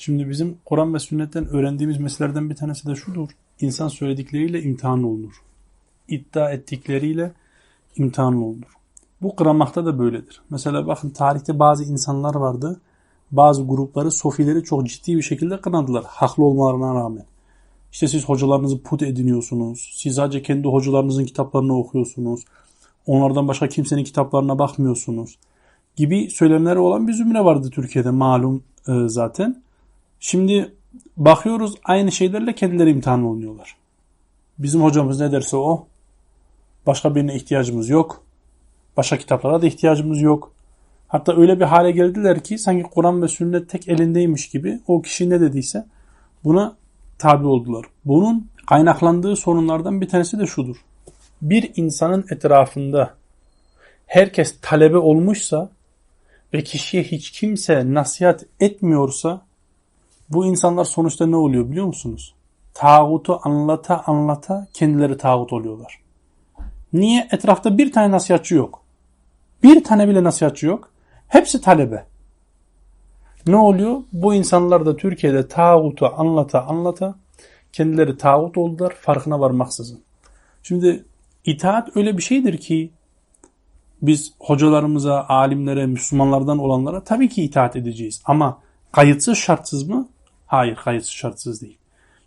Şimdi bizim Kur'an ve sünnetten öğrendiğimiz meselelerden bir tanesi de şudur. İnsan söyledikleriyle imtihan olunur. İddia ettikleriyle imtihan olunur. Bu kıramakta da böyledir. Mesela bakın tarihte bazı insanlar vardı. Bazı grupları, sofileri çok ciddi bir şekilde kınadılar. Haklı olmalarına rağmen. İşte siz hocalarınızı put ediniyorsunuz. Siz sadece kendi hocalarınızın kitaplarını okuyorsunuz. Onlardan başka kimsenin kitaplarına bakmıyorsunuz. Gibi söylemleri olan bir zümre vardı Türkiye'de malum e, zaten. Şimdi bakıyoruz aynı şeylerle kendileri imtihan oluyorlar. Bizim hocamız ne derse o. Başka birine ihtiyacımız yok. Başka kitaplara da ihtiyacımız yok. Hatta öyle bir hale geldiler ki sanki Kur'an ve sünnet tek elindeymiş gibi o kişi ne dediyse buna tabi oldular. Bunun kaynaklandığı sorunlardan bir tanesi de şudur. Bir insanın etrafında herkes talebe olmuşsa ve kişiye hiç kimse nasihat etmiyorsa bu insanlar sonuçta ne oluyor biliyor musunuz? Tağutu anlata anlata kendileri tağut oluyorlar. Niye? Etrafta bir tane nasihatçı yok. Bir tane bile nasihatçı yok. Hepsi talebe. Ne oluyor? Bu insanlar da Türkiye'de tağutu anlata anlata kendileri tağut oldular farkına varmaksızın. Şimdi itaat öyle bir şeydir ki biz hocalarımıza, alimlere, Müslümanlardan olanlara tabii ki itaat edeceğiz. Ama kayıtsız şartsız mı? Hayır kayıtsız şartsız değil.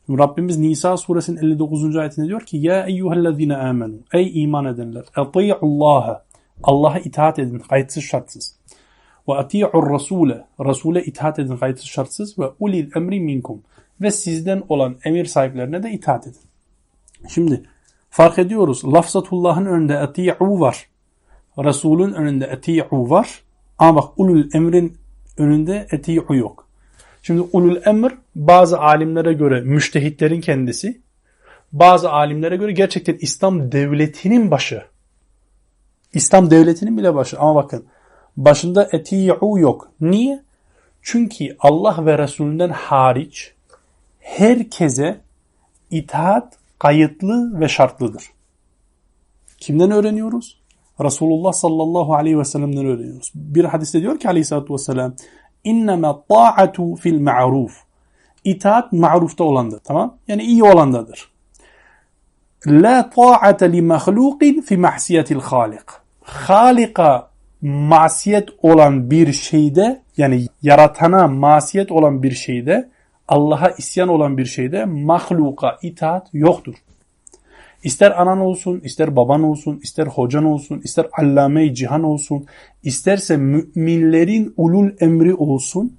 Şimdi Rabbimiz Nisa suresinin 59. ayetinde diyor ki Ya eyyühellezine amenu Ey iman edenler Allah'a Allah'a itaat edin kayıtsız şartsız. Ve ati'ur rasule Rasule itaat edin kayıtsız şartsız ve ulil emri minkum ve sizden olan emir sahiplerine de itaat edin. Şimdi fark ediyoruz. Lafzatullah'ın önünde ati'u var. Resulün önünde eti'u var. Ama bak ulul emrin önünde eti'u yok. Şimdi ulul emr bazı alimlere göre müştehitlerin kendisi. Bazı alimlere göre gerçekten İslam devletinin başı. İslam devletinin bile başı. Ama bakın başında eti'u yok. Niye? Çünkü Allah ve Resulünden hariç herkese itaat kayıtlı ve şartlıdır. Kimden öğreniyoruz? Resulullah sallallahu aleyhi ve sellem'den öğreniyoruz. Bir hadiste diyor ki aleyhissalatü vesselam inneme ta'atu fil ma'ruf. İtaat ma'rufta olandır. Tamam? Yani iyi olandadır. La ta'ate li mahlukin fi mahsiyetil halik. Halika masiyet olan bir şeyde yani yaratana masiyet olan bir şeyde Allah'a isyan olan bir şeyde mahluka itaat yoktur. İster anan olsun, ister baban olsun, ister hocan olsun, ister allame cihan olsun, isterse müminlerin ulul emri olsun,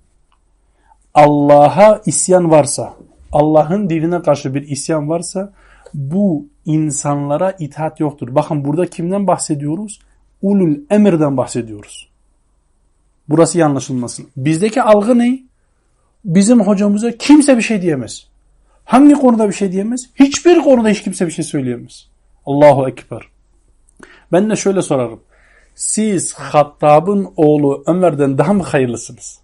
Allah'a isyan varsa, Allah'ın dinine karşı bir isyan varsa, bu insanlara itaat yoktur. Bakın burada kimden bahsediyoruz? Ulul emirden bahsediyoruz. Burası yanlışılmasın. Bizdeki algı ne? Bizim hocamıza kimse bir şey diyemez. Hangi konuda bir şey diyemez? Hiçbir konuda hiç kimse bir şey söyleyemez. Allahu Ekber. Ben de şöyle sorarım. Siz Hattab'ın oğlu Ömer'den daha mı hayırlısınız?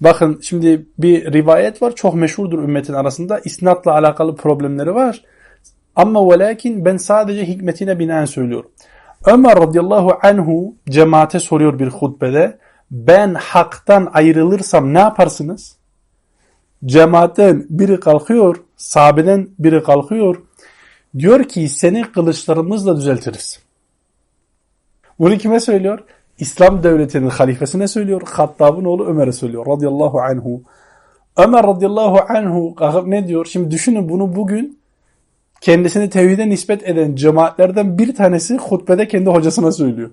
Bakın şimdi bir rivayet var. Çok meşhurdur ümmetin arasında. İsnatla alakalı problemleri var. Ama ve lakin ben sadece hikmetine binaen söylüyorum. Ömer radıyallahu anhu cemaate soruyor bir hutbede. Ben haktan ayrılırsam ne yaparsınız? Cemaatten biri kalkıyor, sahabeden biri kalkıyor. Diyor ki seni kılıçlarımızla düzeltiriz. Bunu kime söylüyor? İslam devletinin halifesine söylüyor. Hattab'ın oğlu Ömer'e söylüyor. Radıyallahu anhu. Ömer radıyallahu anhu ne diyor? Şimdi düşünün bunu bugün kendisini tevhide nispet eden cemaatlerden bir tanesi hutbede kendi hocasına söylüyor.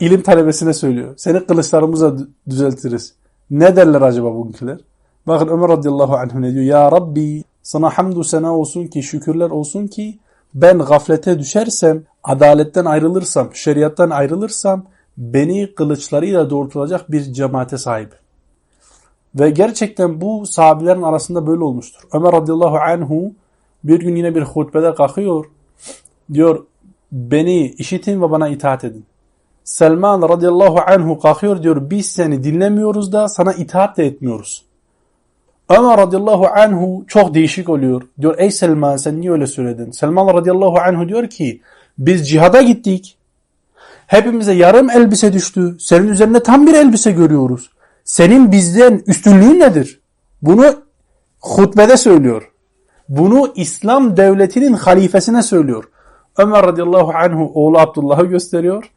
İlim talebesine söylüyor. Seni kılıçlarımızla düzeltiriz. Ne derler acaba bugünküler? Bakın Ömer radıyallahu anh ne diyor? Ya Rabbi sana hamdü sena olsun ki şükürler olsun ki ben gaflete düşersem, adaletten ayrılırsam, şeriattan ayrılırsam beni kılıçlarıyla doğrultulacak bir cemaate sahip. Ve gerçekten bu sahabelerin arasında böyle olmuştur. Ömer radıyallahu anhu bir gün yine bir hutbede kalkıyor. Diyor beni işitin ve bana itaat edin. Selman radıyallahu anhu kalkıyor diyor biz seni dinlemiyoruz da sana itaat de etmiyoruz. Ömer radıyallahu anhu çok değişik oluyor. Diyor ey Selman sen niye öyle söyledin? Selman radıyallahu anhu diyor ki biz cihada gittik. Hepimize yarım elbise düştü. Senin üzerinde tam bir elbise görüyoruz. Senin bizden üstünlüğün nedir? Bunu hutbede söylüyor. Bunu İslam devletinin halifesine söylüyor. Ömer radıyallahu anhu oğlu Abdullah'ı gösteriyor.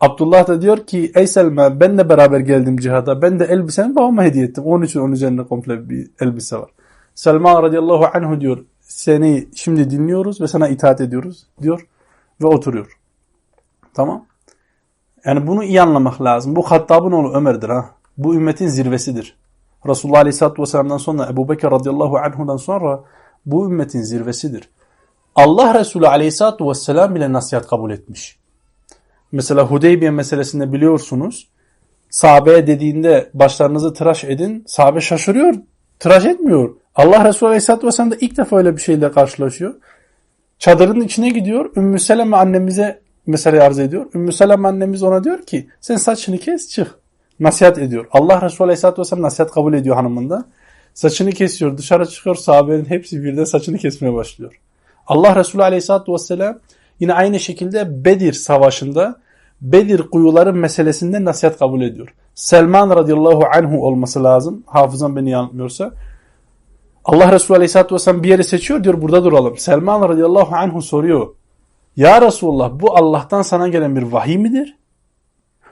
Abdullah da diyor ki ey Selma ben de beraber geldim cihada. Ben de elbisemi babama hediye ettim. Onun için onun üzerinde komple bir elbise var. Selma radıyallahu anhu diyor seni şimdi dinliyoruz ve sana itaat ediyoruz diyor ve oturuyor. Tamam. Yani bunu iyi anlamak lazım. Bu Hattab'ın oğlu Ömer'dir ha. Bu ümmetin zirvesidir. Resulullah Aleyhisselatü Vesselam'dan sonra Ebu Bekir radıyallahu anhu'dan sonra bu ümmetin zirvesidir. Allah Resulü Aleyhisselatü Vesselam bile nasihat kabul etmiş. Mesela Hudeybiye meselesinde biliyorsunuz sahabeye dediğinde başlarınızı tıraş edin. Sahabe şaşırıyor. Tıraş etmiyor. Allah Resulü Aleyhisselatü Vesselam da ilk defa öyle bir şeyle karşılaşıyor. Çadırın içine gidiyor. Ümmü Seleme annemize meseleyi arz ediyor. Ümmü Seleme annemiz ona diyor ki sen saçını kes çık. Nasihat ediyor. Allah Resulü Aleyhisselatü Vesselam nasihat kabul ediyor hanımında. Saçını kesiyor. Dışarı çıkıyor. Sahabenin hepsi birden saçını kesmeye başlıyor. Allah Resulü Aleyhisselatü Vesselam yine aynı şekilde Bedir Savaşı'nda Bedir kuyuları meselesinde nasihat kabul ediyor. Selman radıyallahu anhu olması lazım. Hafızam beni yanılmıyorsa. Allah Resulü Aleyhisselatü Vesselam bir yeri seçiyor diyor burada duralım. Selman radıyallahu anhu soruyor. Ya Resulullah bu Allah'tan sana gelen bir vahiy midir?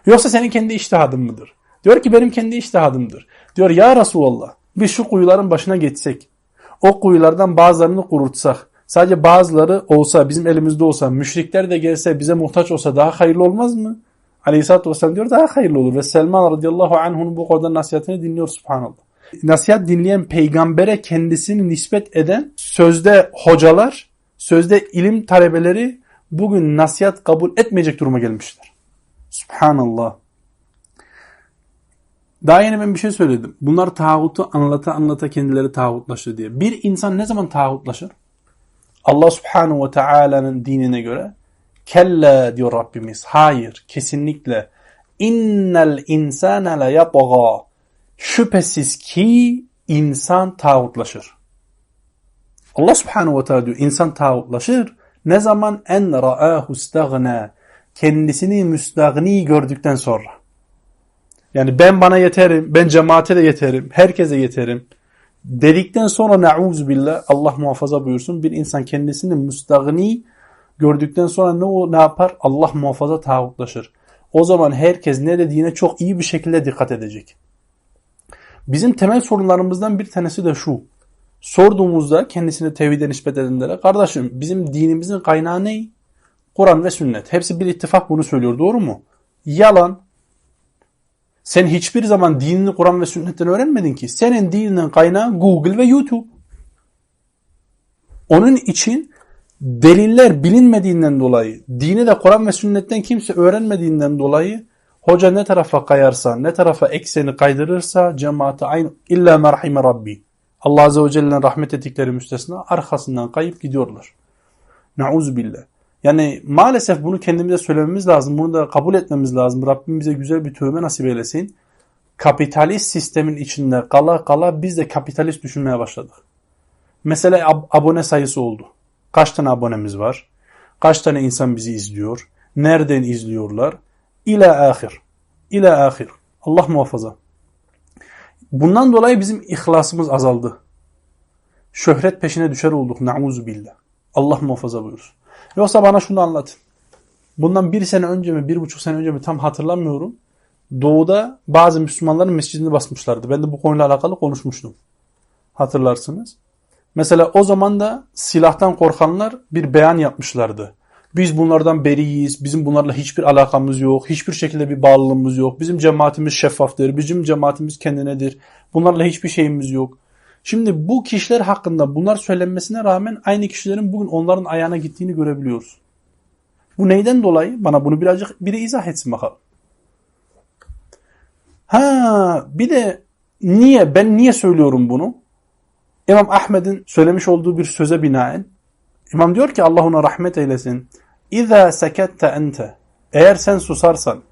Yoksa senin kendi iştihadın mıdır? Diyor ki benim kendi iştihadımdır. Diyor ya Resulullah biz şu kuyuların başına geçsek. O kuyulardan bazılarını kurutsak. Sadece bazıları olsa bizim elimizde olsa müşrikler de gelse bize muhtaç olsa daha hayırlı olmaz mı? Aleyhisselatü Vesselam diyor daha hayırlı olur. Ve Selman radıyallahu anh'un bu konuda nasihatini dinliyor subhanallah. Nasihat dinleyen peygambere kendisini nispet eden sözde hocalar, sözde ilim talebeleri bugün nasihat kabul etmeyecek duruma gelmişler. Subhanallah. Daha yeni ben bir şey söyledim. Bunlar tağutu anlata anlata kendileri tağutlaştı diye. Bir insan ne zaman tağutlaşır? Allah subhanahu ve teala'nın dinine göre kella diyor Rabbimiz. Hayır, kesinlikle. İnnel insane le yatgâ. Şüphesiz ki insan tağutlaşır. Allah subhanahu ve teala diyor insan tağutlaşır. Ne zaman en ra'ahu istagna. Kendisini müstagni gördükten sonra. Yani ben bana yeterim, ben cemaate de yeterim, herkese yeterim dedikten sonra ne'uz billah Allah muhafaza buyursun bir insan kendisini müstagni gördükten sonra ne o ne yapar? Allah muhafaza tağutlaşır. O zaman herkes ne dediğine çok iyi bir şekilde dikkat edecek. Bizim temel sorunlarımızdan bir tanesi de şu. Sorduğumuzda kendisine tevhide nispet edenlere kardeşim bizim dinimizin kaynağı ne? Kur'an ve sünnet. Hepsi bir ittifak bunu söylüyor doğru mu? Yalan. Sen hiçbir zaman dinini Kur'an ve sünnetten öğrenmedin ki. Senin dininin kaynağı Google ve YouTube. Onun için deliller bilinmediğinden dolayı, dini de Kur'an ve sünnetten kimse öğrenmediğinden dolayı hoca ne tarafa kayarsa, ne tarafa ekseni kaydırırsa cemaate aynı illa merhime Rabbi. Allah Azze ve Celle'nin rahmet ettikleri müstesna arkasından kayıp gidiyorlar. Nauzu billah. Yani maalesef bunu kendimize söylememiz lazım. Bunu da kabul etmemiz lazım. Rabbim bize güzel bir tövbe nasip eylesin. Kapitalist sistemin içinde kala kala biz de kapitalist düşünmeye başladık. Mesela ab abone sayısı oldu. Kaç tane abonemiz var? Kaç tane insan bizi izliyor? Nereden izliyorlar? İla ahir. İla ahir. Allah muhafaza. Bundan dolayı bizim ihlasımız azaldı. Şöhret peşine düşer olduk. Nauzu billah. Allah muhafaza buyursun. Yoksa bana şunu anlatın. Bundan bir sene önce mi, bir buçuk sene önce mi tam hatırlamıyorum. Doğuda bazı Müslümanların mescidini basmışlardı. Ben de bu konuyla alakalı konuşmuştum. Hatırlarsınız. Mesela o zaman da silahtan korkanlar bir beyan yapmışlardı. Biz bunlardan beriyiz, bizim bunlarla hiçbir alakamız yok, hiçbir şekilde bir bağlılığımız yok. Bizim cemaatimiz şeffaftır, bizim cemaatimiz kendinedir. Bunlarla hiçbir şeyimiz yok. Şimdi bu kişiler hakkında bunlar söylenmesine rağmen aynı kişilerin bugün onların ayağına gittiğini görebiliyoruz. Bu neyden dolayı? Bana bunu birazcık biri izah etsin bakalım. Ha bir de niye ben niye söylüyorum bunu? İmam Ahmed'in söylemiş olduğu bir söze binaen İmam diyor ki Allah ona rahmet eylesin. İza sekette ente eğer sen susarsan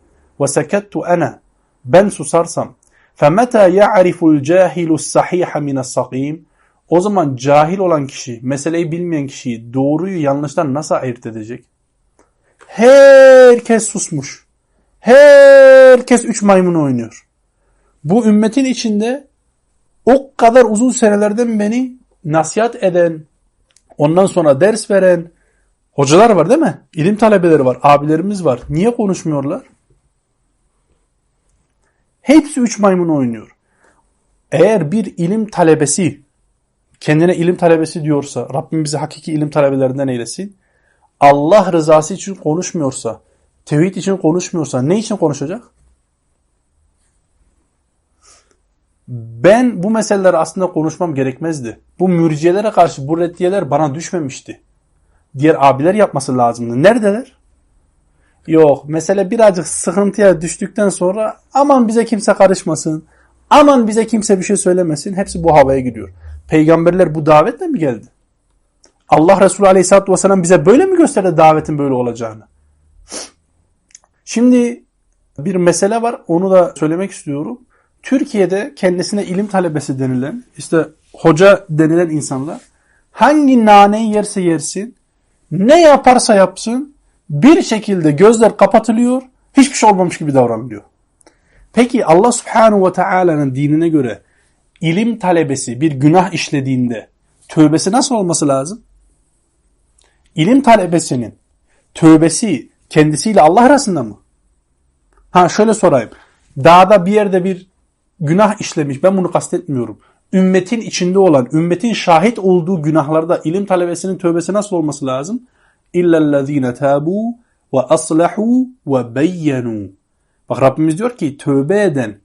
ve sekettu ana ben susarsam فَمَتَى يَعْرِفُ الْجَاهِلُ السَّحِيحَ مِنَ السَّقِيمِ O zaman cahil olan kişi, meseleyi bilmeyen kişiyi doğruyu yanlıştan nasıl ayırt edecek? Herkes susmuş. Herkes üç maymun oynuyor. Bu ümmetin içinde o kadar uzun senelerden beni nasihat eden, ondan sonra ders veren hocalar var değil mi? İlim talebeleri var, abilerimiz var. Niye konuşmuyorlar? Hepsi üç maymun oynuyor. Eğer bir ilim talebesi kendine ilim talebesi diyorsa Rabbim bizi hakiki ilim talebelerinden eylesin. Allah rızası için konuşmuyorsa, tevhid için konuşmuyorsa ne için konuşacak? Ben bu meseleleri aslında konuşmam gerekmezdi. Bu mürciyelere karşı bu reddiyeler bana düşmemişti. Diğer abiler yapması lazımdı. Neredeler? Yok. Mesele birazcık sıkıntıya düştükten sonra aman bize kimse karışmasın. Aman bize kimse bir şey söylemesin. Hepsi bu havaya gidiyor. Peygamberler bu davetle mi geldi? Allah Resulü Aleyhisselatü Vesselam bize böyle mi gösterdi davetin böyle olacağını? Şimdi bir mesele var. Onu da söylemek istiyorum. Türkiye'de kendisine ilim talebesi denilen, işte hoca denilen insanlar hangi naneyi yerse yersin, ne yaparsa yapsın bir şekilde gözler kapatılıyor, hiçbir şey olmamış gibi davranılıyor. Peki Allah Subhanahu ve Taala'nın dinine göre ilim talebesi bir günah işlediğinde tövbesi nasıl olması lazım? İlim talebesinin tövbesi kendisiyle Allah arasında mı? Ha şöyle sorayım. Dağda bir yerde bir günah işlemiş. Ben bunu kastetmiyorum. Ümmetin içinde olan, ümmetin şahit olduğu günahlarda ilim talebesinin tövbesi nasıl olması lazım? İllellezine tabu ve aslahu ve beyyenu. Bak Rabbimiz diyor ki tövbe eden,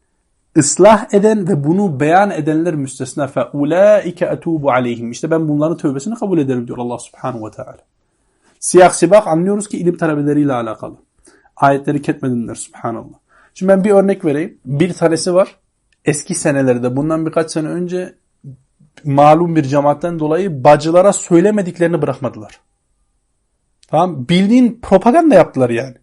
ıslah eden ve bunu beyan edenler müstesna fe ulaike etubu aleyhim. İşte ben bunların tövbesini kabul ederim diyor Allah Subhanahu ve Teala. Siyah sibak anlıyoruz ki ilim talebeleriyle alakalı. Ayetleri ketmedinler subhanallah. Şimdi ben bir örnek vereyim. Bir tanesi var. Eski senelerde bundan birkaç sene önce malum bir cemaatten dolayı bacılara söylemediklerini bırakmadılar. Tamam bildiğin propaganda yaptılar yani.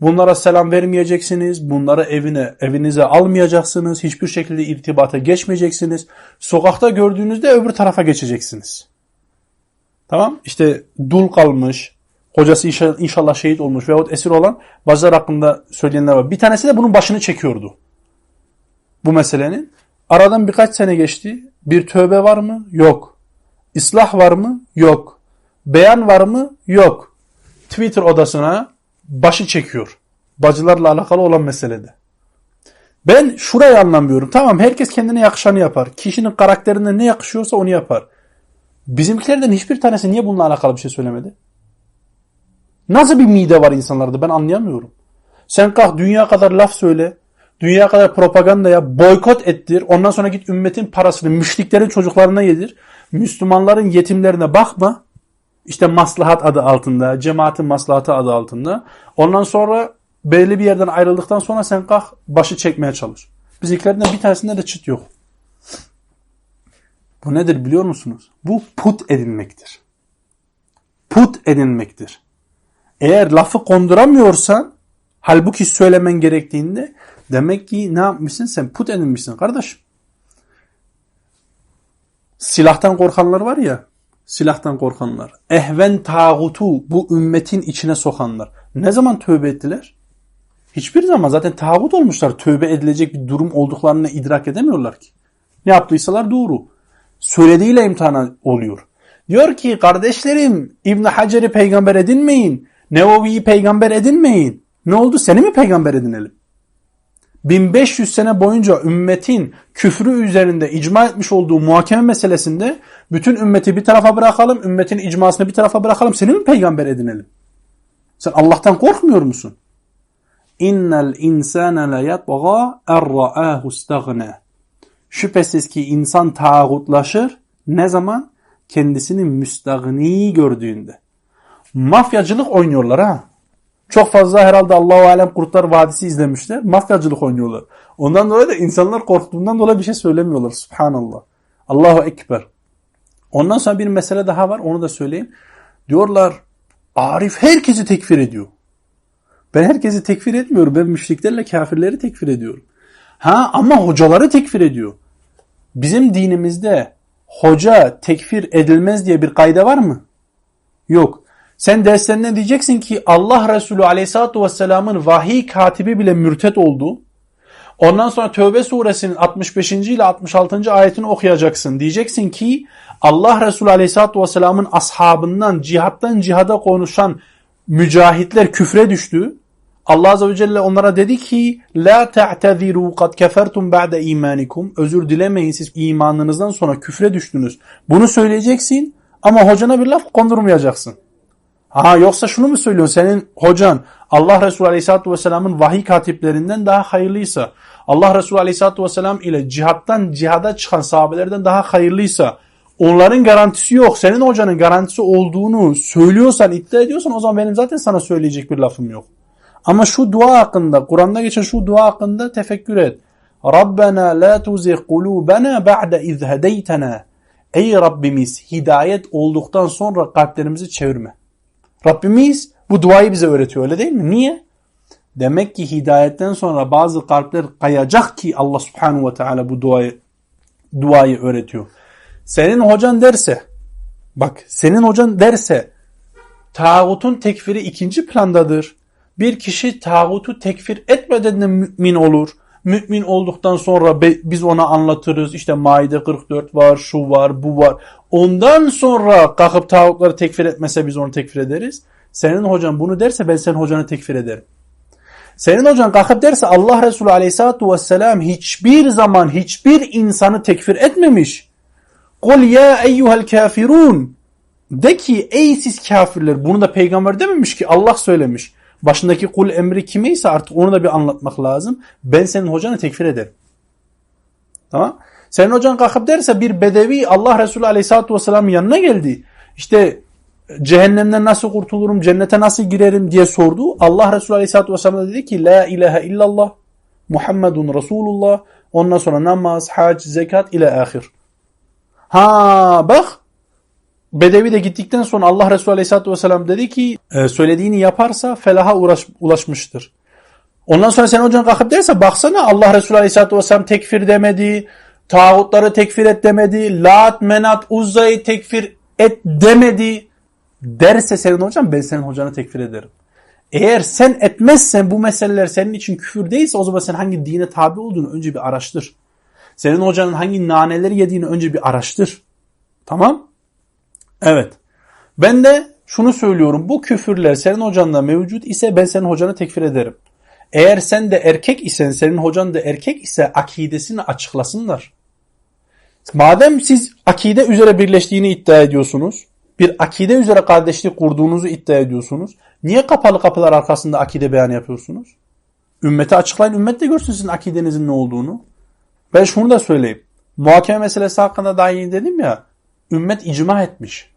Bunlara selam vermeyeceksiniz. Bunları evine, evinize almayacaksınız. Hiçbir şekilde irtibata geçmeyeceksiniz. Sokakta gördüğünüzde öbür tarafa geçeceksiniz. Tamam? İşte dul kalmış, hocası inşallah şehit olmuş veyahut esir olan bazılar hakkında söyleyenler var. Bir tanesi de bunun başını çekiyordu. Bu meselenin. Aradan birkaç sene geçti. Bir tövbe var mı? Yok. İslah var mı? Yok. Beyan var mı? Yok. Twitter odasına başı çekiyor. Bacılarla alakalı olan meselede. Ben şurayı anlamıyorum. Tamam herkes kendine yakışanı yapar. Kişinin karakterine ne yakışıyorsa onu yapar. Bizimkilerden hiçbir tanesi niye bununla alakalı bir şey söylemedi? Nasıl bir mide var insanlarda ben anlayamıyorum. Sen kalk dünya kadar laf söyle. Dünya kadar propaganda yap. Boykot ettir. Ondan sonra git ümmetin parasını müşriklerin çocuklarına yedir. Müslümanların yetimlerine bakma. İşte maslahat adı altında, cemaatin maslahatı adı altında. Ondan sonra belli bir yerden ayrıldıktan sonra sen kalk başı çekmeye çalış. Bizimkilerden bir tanesinde de çıt yok. Bu nedir biliyor musunuz? Bu put edinmektir. Put edinmektir. Eğer lafı konduramıyorsan halbuki söylemen gerektiğinde demek ki ne yapmışsın sen put edinmişsin kardeşim. Silahtan korkanlar var ya silahtan korkanlar. Ehven tağutu bu ümmetin içine sokanlar. Ne zaman tövbe ettiler? Hiçbir zaman zaten tağut olmuşlar. Tövbe edilecek bir durum olduklarını idrak edemiyorlar ki. Ne yaptıysalar doğru. Söylediğiyle imtihana oluyor. Diyor ki kardeşlerim İbn Hacer'i peygamber edinmeyin. Nevevi'yi peygamber edinmeyin. Ne oldu? Seni mi peygamber edinelim? 1500 sene boyunca ümmetin küfrü üzerinde icma etmiş olduğu muhakeme meselesinde bütün ümmeti bir tarafa bırakalım, ümmetin icmasını bir tarafa bırakalım, seni mi peygamber edinelim? Sen Allah'tan korkmuyor musun? İnnel insane la yatgha erra'ahu istaghna. Şüphesiz ki insan tağutlaşır ne zaman? Kendisini müstagni gördüğünde. Mafyacılık oynuyorlar ha. Çok fazla herhalde Allahu Alem Kurtlar Vadisi izlemişler. Mafyacılık oynuyorlar. Ondan dolayı da insanlar korktuğundan dolayı bir şey söylemiyorlar. Subhanallah. Allahu Ekber. Ondan sonra bir mesele daha var. Onu da söyleyeyim. Diyorlar Arif herkesi tekfir ediyor. Ben herkesi tekfir etmiyorum. Ben müşriklerle kafirleri tekfir ediyorum. Ha ama hocaları tekfir ediyor. Bizim dinimizde hoca tekfir edilmez diye bir kayda var mı? Yok. Sen derslerinde diyeceksin ki Allah Resulü Aleyhisselatü Vesselam'ın vahiy katibi bile mürtet oldu. Ondan sonra Tövbe suresinin 65. ile 66. ayetini okuyacaksın. Diyeceksin ki Allah Resulü Aleyhisselatü Vesselam'ın ashabından cihattan cihada konuşan mücahitler küfre düştü. Allah Azze ve Celle onlara dedi ki La te'teziru kad kefertum ba'de imanikum Özür dilemeyin siz imanınızdan sonra küfre düştünüz. Bunu söyleyeceksin ama hocana bir laf kondurmayacaksın. Ha yoksa şunu mu söylüyorsun? Senin hocan Allah Resulü Aleyhisselatü Vesselam'ın vahiy katiplerinden daha hayırlıysa, Allah Resulü Aleyhisselatü Vesselam ile cihattan cihada çıkan sahabelerden daha hayırlıysa, onların garantisi yok. Senin hocanın garantisi olduğunu söylüyorsan, iddia ediyorsan o zaman benim zaten sana söyleyecek bir lafım yok. Ama şu dua hakkında, Kur'an'da geçen şu dua hakkında tefekkür et. Rabbena la tuzigh kulubana ba'de iz. Ey Rabbimiz hidayet olduktan sonra kalplerimizi çevirme. Rabbimiz bu duayı bize öğretiyor öyle değil mi? Niye? Demek ki hidayetten sonra bazı kalpler kayacak ki Allah subhanahu ve teala bu duayı duayı öğretiyor. Senin hocan derse bak senin hocan derse tağutun tekfiri ikinci plandadır. Bir kişi tağutu tekfir etmeden de mümin olur. Mümin olduktan sonra biz ona anlatırız. İşte Maide 44 var, şu var, bu var. Ondan sonra kalkıp tağutları tekfir etmese biz onu tekfir ederiz. Senin hocan bunu derse ben senin hocanı tekfir ederim. Senin hocan kalkıp derse Allah Resulü Aleyhisselatü Vesselam hiçbir zaman hiçbir insanı tekfir etmemiş. Kul ya eyyuhel kafirun. De ki ey siz kafirler. Bunu da peygamber dememiş ki Allah söylemiş. Başındaki kul emri kimeyse artık onu da bir anlatmak lazım. Ben senin hocanı tekfir ederim. Tamam. Senin hocan kalkıp derse bir bedevi Allah Resulü Aleyhisselatü Vesselam'ın yanına geldi. İşte cehennemden nasıl kurtulurum, cennete nasıl girerim diye sordu. Allah Resulü Aleyhisselatü Vesselam dedi ki La ilahe illallah Muhammedun Resulullah. Ondan sonra namaz, hac, zekat ile ahir. Ha bak Bedevi de gittikten sonra Allah Resulü Aleyhisselatü Vesselam dedi ki e, söylediğini yaparsa felaha uğraş, ulaşmıştır. Ondan sonra sen hocan kalkıp derse baksana Allah Resulü Aleyhisselatü Vesselam tekfir demedi, tağutları tekfir et demedi, Lat, Menat, Uzza'yı tekfir et demedi derse senin hocan ben senin hocanı tekfir ederim. Eğer sen etmezsen bu meseleler senin için küfür değilse o zaman sen hangi dine tabi olduğunu önce bir araştır. Senin hocanın hangi naneleri yediğini önce bir araştır. Tamam? Evet. Ben de şunu söylüyorum. Bu küfürler senin hocanda mevcut ise ben senin hocanı tekfir ederim. Eğer sen de erkek isen, senin hocan da erkek ise akidesini açıklasınlar. Madem siz akide üzere birleştiğini iddia ediyorsunuz, bir akide üzere kardeşlik kurduğunuzu iddia ediyorsunuz, niye kapalı kapılar arkasında akide beyan yapıyorsunuz? Ümmete açıklayın, ümmet de görsün sizin akidenizin ne olduğunu. Ben şunu da söyleyeyim. Muhakeme meselesi hakkında daha yeni dedim ya, ümmet icma etmiş.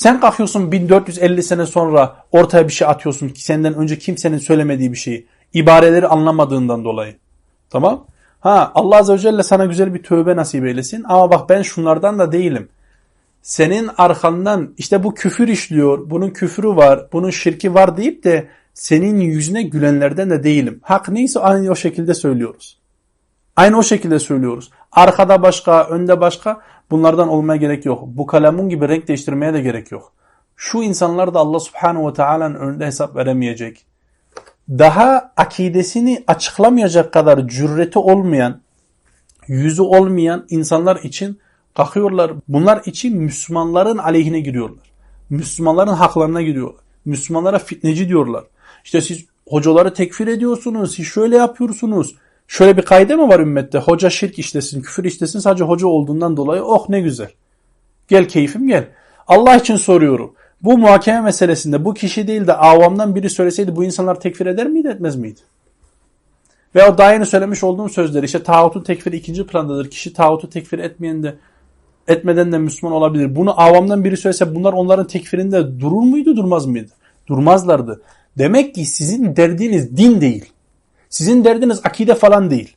Sen kalkıyorsun 1450 sene sonra ortaya bir şey atıyorsun ki senden önce kimsenin söylemediği bir şeyi. İbareleri anlamadığından dolayı. Tamam? Ha Allah Azze ve Celle sana güzel bir tövbe nasip eylesin. Ama bak ben şunlardan da değilim. Senin arkandan işte bu küfür işliyor, bunun küfrü var, bunun şirki var deyip de senin yüzüne gülenlerden de değilim. Hak neyse aynı o şekilde söylüyoruz. Aynı o şekilde söylüyoruz. Arkada başka, önde başka. Bunlardan olmaya gerek yok. Bu kalemun gibi renk değiştirmeye de gerek yok. Şu insanlar da Allah subhanahu ve teala'nın önünde hesap veremeyecek. Daha akidesini açıklamayacak kadar cürreti olmayan, yüzü olmayan insanlar için kalkıyorlar. Bunlar için Müslümanların aleyhine giriyorlar. Müslümanların haklarına giriyorlar. Müslümanlara fitneci diyorlar. İşte siz hocaları tekfir ediyorsunuz, siz şöyle yapıyorsunuz. Şöyle bir kaide mi var ümmette? Hoca şirk işlesin, küfür işlesin sadece hoca olduğundan dolayı oh ne güzel. Gel keyfim gel. Allah için soruyorum. Bu muhakeme meselesinde bu kişi değil de avamdan biri söyleseydi bu insanlar tekfir eder miydi etmez miydi? Ve o daha yeni söylemiş olduğum sözleri işte tağutun tekfiri ikinci plandadır. Kişi tağutu tekfir etmeyen de etmeden de Müslüman olabilir. Bunu avamdan biri söylese bunlar onların tekfirinde durur muydu durmaz mıydı? Durmazlardı. Demek ki sizin derdiniz din değil. Sizin derdiniz akide falan değil.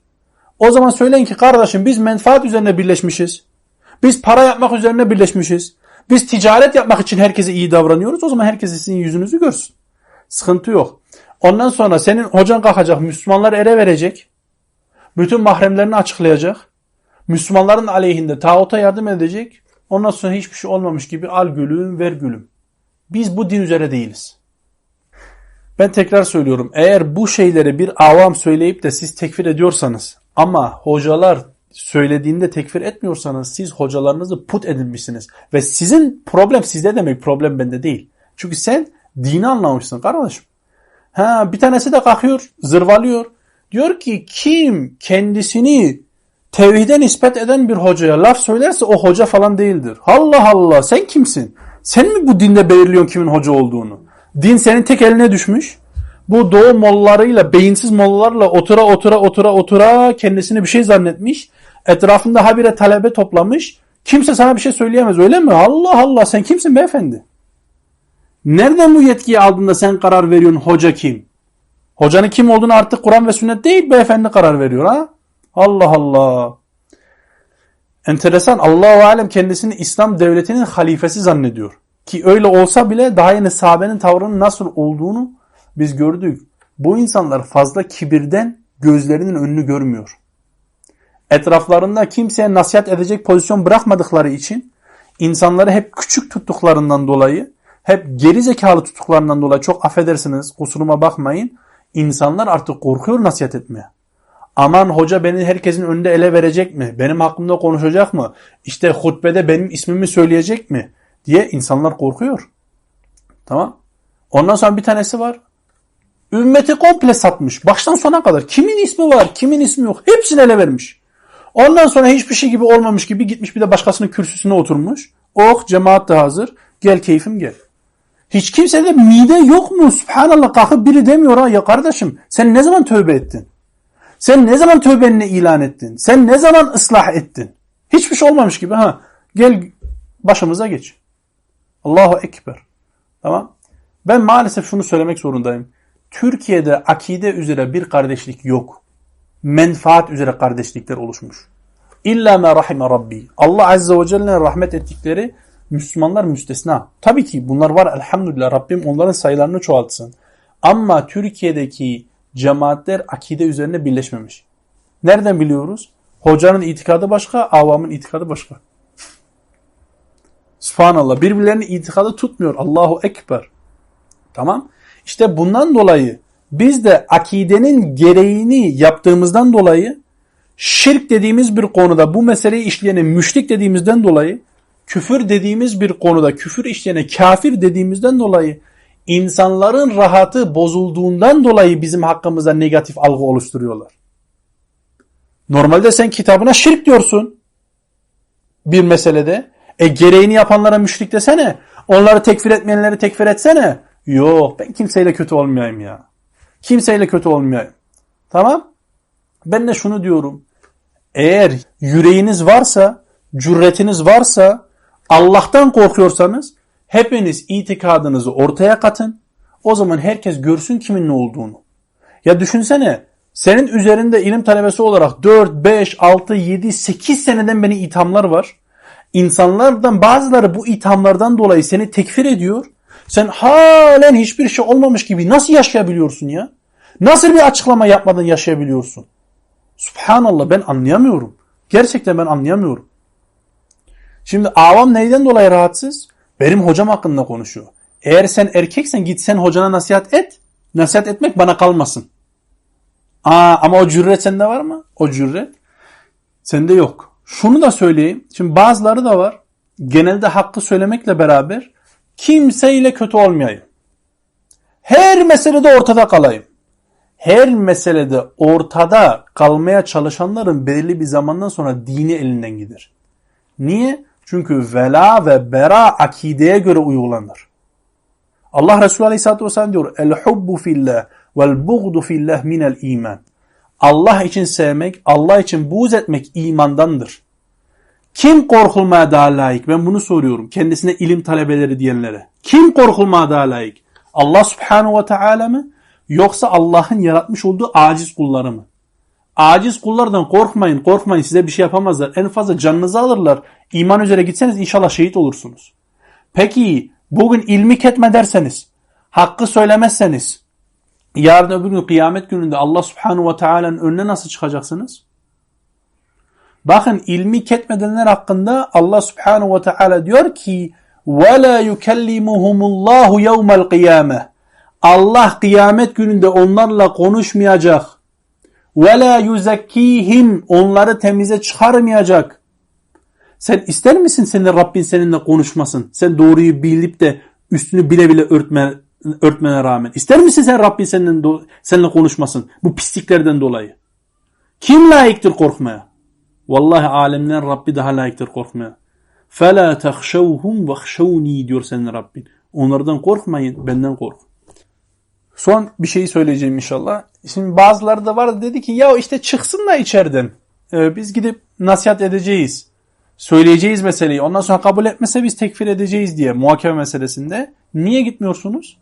O zaman söyleyin ki kardeşim biz menfaat üzerine birleşmişiz. Biz para yapmak üzerine birleşmişiz. Biz ticaret yapmak için herkese iyi davranıyoruz. O zaman herkes sizin yüzünüzü görsün. Sıkıntı yok. Ondan sonra senin hocan kalkacak, Müslümanlar ere verecek. Bütün mahremlerini açıklayacak. Müslümanların aleyhinde tağuta yardım edecek. Ondan sonra hiçbir şey olmamış gibi al gülüm ver gülüm. Biz bu din üzere değiliz. Ben tekrar söylüyorum. Eğer bu şeyleri bir avam söyleyip de siz tekfir ediyorsanız ama hocalar söylediğinde tekfir etmiyorsanız siz hocalarınızı put edinmişsiniz. Ve sizin problem sizde demek problem bende değil. Çünkü sen dini anlamışsın kardeşim. Ha, bir tanesi de kalkıyor zırvalıyor. Diyor ki kim kendisini tevhide nispet eden bir hocaya laf söylerse o hoca falan değildir. Allah Allah sen kimsin? Sen mi bu dinde belirliyorsun kimin hoca olduğunu? Din senin tek eline düşmüş. Bu doğu mollarıyla, beyinsiz mollalarla otura otura otura otura kendisini bir şey zannetmiş. Etrafında habire talebe toplamış. Kimse sana bir şey söyleyemez öyle mi? Allah Allah sen kimsin beyefendi? Nereden bu yetkiyi aldığında sen karar veriyorsun hoca kim? Hocanın kim olduğunu artık Kur'an ve sünnet değil beyefendi karar veriyor ha? Allah Allah. Enteresan Allahu alem kendisini İslam devletinin halifesi zannediyor. Ki öyle olsa bile daha yeni sahabenin tavrının nasıl olduğunu biz gördük. Bu insanlar fazla kibirden gözlerinin önünü görmüyor. Etraflarında kimseye nasihat edecek pozisyon bırakmadıkları için insanları hep küçük tuttuklarından dolayı, hep geri zekalı tuttuklarından dolayı çok affedersiniz kusuruma bakmayın. İnsanlar artık korkuyor nasihat etmeye. Aman hoca beni herkesin önünde ele verecek mi? Benim hakkımda konuşacak mı? İşte hutbede benim ismimi söyleyecek mi? Diye insanlar korkuyor. Tamam. Ondan sonra bir tanesi var. Ümmeti komple satmış. Baştan sona kadar. Kimin ismi var, kimin ismi yok. Hepsini ele vermiş. Ondan sonra hiçbir şey gibi olmamış gibi gitmiş bir de başkasının kürsüsüne oturmuş. Oh cemaat de hazır. Gel keyfim gel. Hiç kimsede mide yok mu? Subhanallah kalkıp biri demiyor ha ya kardeşim sen ne zaman tövbe ettin? Sen ne zaman tövbenini ilan ettin? Sen ne zaman ıslah ettin? Hiçbir şey olmamış gibi ha. Gel başımıza geç. Allahu Ekber. Tamam. Ben maalesef şunu söylemek zorundayım. Türkiye'de akide üzere bir kardeşlik yok. Menfaat üzere kardeşlikler oluşmuş. İlla ma rahime Rabbi. Allah Azze ve Celle'nin rahmet ettikleri Müslümanlar müstesna. Tabii ki bunlar var elhamdülillah Rabbim onların sayılarını çoğaltsın. Ama Türkiye'deki cemaatler akide üzerine birleşmemiş. Nereden biliyoruz? Hocanın itikadı başka, avamın itikadı başka. Subhanallah. Birbirlerinin itikadı tutmuyor. Allahu Ekber. Tamam. İşte bundan dolayı biz de akidenin gereğini yaptığımızdan dolayı şirk dediğimiz bir konuda bu meseleyi işleyene müşrik dediğimizden dolayı küfür dediğimiz bir konuda küfür işleyene kafir dediğimizden dolayı insanların rahatı bozulduğundan dolayı bizim hakkımızda negatif algı oluşturuyorlar. Normalde sen kitabına şirk diyorsun bir meselede. E gereğini yapanlara müşrik desene. Onları tekfir etmeyenleri tekfir etsene. Yok ben kimseyle kötü olmayayım ya. Kimseyle kötü olmayayım. Tamam. Ben de şunu diyorum. Eğer yüreğiniz varsa, cüretiniz varsa, Allah'tan korkuyorsanız hepiniz itikadınızı ortaya katın. O zaman herkes görsün kimin ne olduğunu. Ya düşünsene senin üzerinde ilim talebesi olarak 4, 5, 6, 7, 8 seneden beni ithamlar var. İnsanlardan bazıları bu ithamlardan dolayı seni tekfir ediyor. Sen halen hiçbir şey olmamış gibi nasıl yaşayabiliyorsun ya? Nasıl bir açıklama yapmadan yaşayabiliyorsun? Subhanallah ben anlayamıyorum. Gerçekten ben anlayamıyorum. Şimdi avam neyden dolayı rahatsız? Benim hocam hakkında konuşuyor. Eğer sen erkeksen git sen hocana nasihat et. Nasihat etmek bana kalmasın. Aa, ama o cüret sende var mı? O cüret sende yok. Şunu da söyleyeyim. Şimdi bazıları da var. Genelde hakkı söylemekle beraber kimseyle kötü olmayayım. Her meselede ortada kalayım. Her meselede ortada kalmaya çalışanların belirli bir zamandan sonra dini elinden gider. Niye? Çünkü vela ve bera akideye göre uygulanır. Allah Resulü Aleyhisselatü Vesselam diyor El hubbu fillah vel buğdu fillah minel iman. Allah için sevmek, Allah için buğz etmek imandandır. Kim korkulmaya daha layık? Ben bunu soruyorum. Kendisine ilim talebeleri diyenlere. Kim korkulmaya daha layık? Allah subhanahu ve teala mı? Yoksa Allah'ın yaratmış olduğu aciz kulları mı? Aciz kullardan korkmayın, korkmayın size bir şey yapamazlar. En fazla canınızı alırlar. İman üzere gitseniz inşallah şehit olursunuz. Peki bugün ilmi ketmederseniz, hakkı söylemezseniz, yarın öbür gün kıyamet gününde Allah subhanahu ve teala'nın önüne nasıl çıkacaksınız? Bakın ilmi ketmedenler hakkında Allah subhanahu ve teala diyor ki وَلَا يُكَلِّمُهُمُ اللّٰهُ يَوْمَ الْقِيَامَةِ Allah kıyamet gününde onlarla konuşmayacak. Ve la yuzakkihim onları temize çıkarmayacak. Sen ister misin senin Rabbin seninle konuşmasın? Sen doğruyu bilip de üstünü bile bile örtme, örtmene rağmen. İster misin sen Rabbin seninle, seninle konuşmasın? Bu pisliklerden dolayı. Kim layıktır korkmaya? Vallahi alemden Rabbi daha layıktır korkmaya. فَلَا تَخْشَوْهُمْ وَخْشَوْنِي diyor senin Rabbin. Onlardan korkmayın, benden kork. Son bir şey söyleyeceğim inşallah. Şimdi bazıları da var dedi ki ya işte çıksın da içeriden. Ee, biz gidip nasihat edeceğiz. Söyleyeceğiz meseleyi. Ondan sonra kabul etmese biz tekfir edeceğiz diye muhakeme meselesinde. Niye gitmiyorsunuz?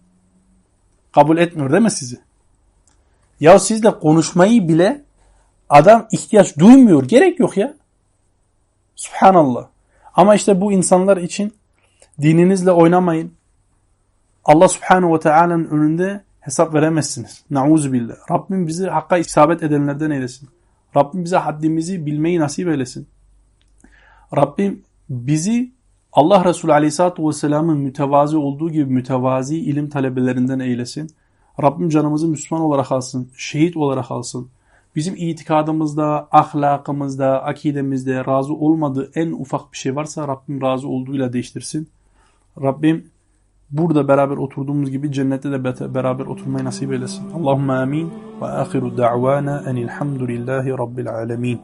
Kabul etmiyor değil mi sizi? Ya sizle konuşmayı bile adam ihtiyaç duymuyor. Gerek yok ya. Subhanallah. Ama işte bu insanlar için dininizle oynamayın. Allah subhanahu ve teala'nın önünde hesap veremezsiniz. Nauzu billah. Rabbim bizi hakka isabet edenlerden eylesin. Rabbim bize haddimizi bilmeyi nasip eylesin. Rabbim bizi Allah Resulü Aleyhisselatü Vesselam'ın mütevazi olduğu gibi mütevazi ilim talebelerinden eylesin. Rabbim canımızı Müslüman olarak alsın, şehit olarak alsın. Bizim itikadımızda, ahlakımızda, akidemizde razı olmadığı en ufak bir şey varsa Rabbim razı olduğuyla değiştirsin. Rabbim burada beraber oturduğumuz gibi cennette de beraber oturmayı nasip eylesin. Allahümme amin ve ahiru da'vana enilhamdülillahi rabbil alemin.